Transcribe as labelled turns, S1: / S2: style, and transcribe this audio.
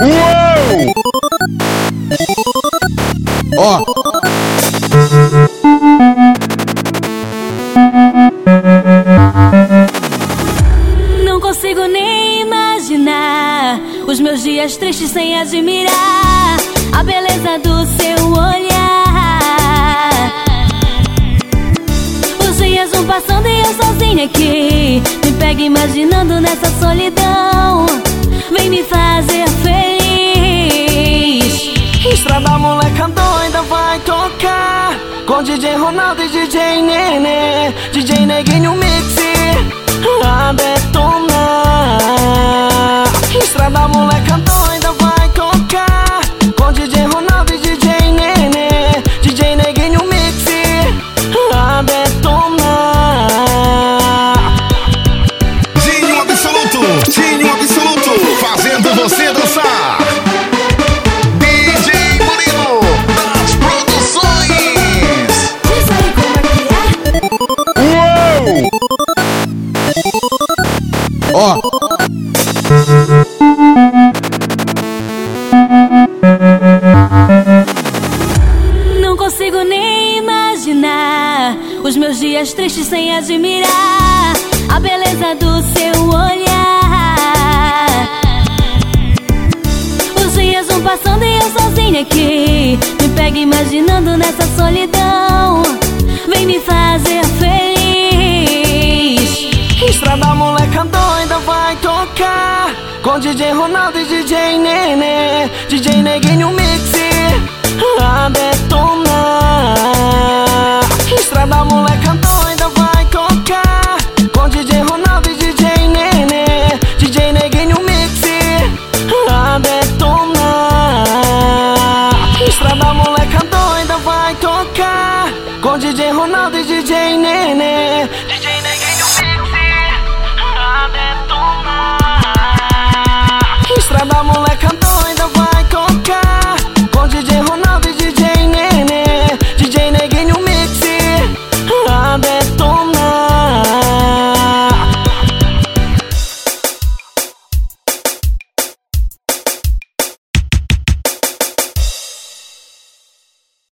S1: Uou! Ó.
S2: Não consigo nem imaginar os meus dias tristes sem admirar a beleza do seu olhar. Os dias vão passando e eu sozinha aqui me pego imaginando nessa solidão. Vem me fazer feliz.
S3: Estrada moleca doida vai tocar. Com DJ Ronaldo e DJ Nenê. DJ Neguinho Mix. A detonar
S1: você dançar. DJ Murilo das produções.
S2: Diz aí como é que é?
S1: Ó.
S2: Não consigo nem imaginar os meus dias tristes sem admirar passando e eu sozinha aqui me pego imaginando nessa solidão. Vem me fazer feliz.
S3: Estrada moleca doida vai tocar Com DJ Ronaldo e DJ Nenê DJ Neguinho Mix 嘿。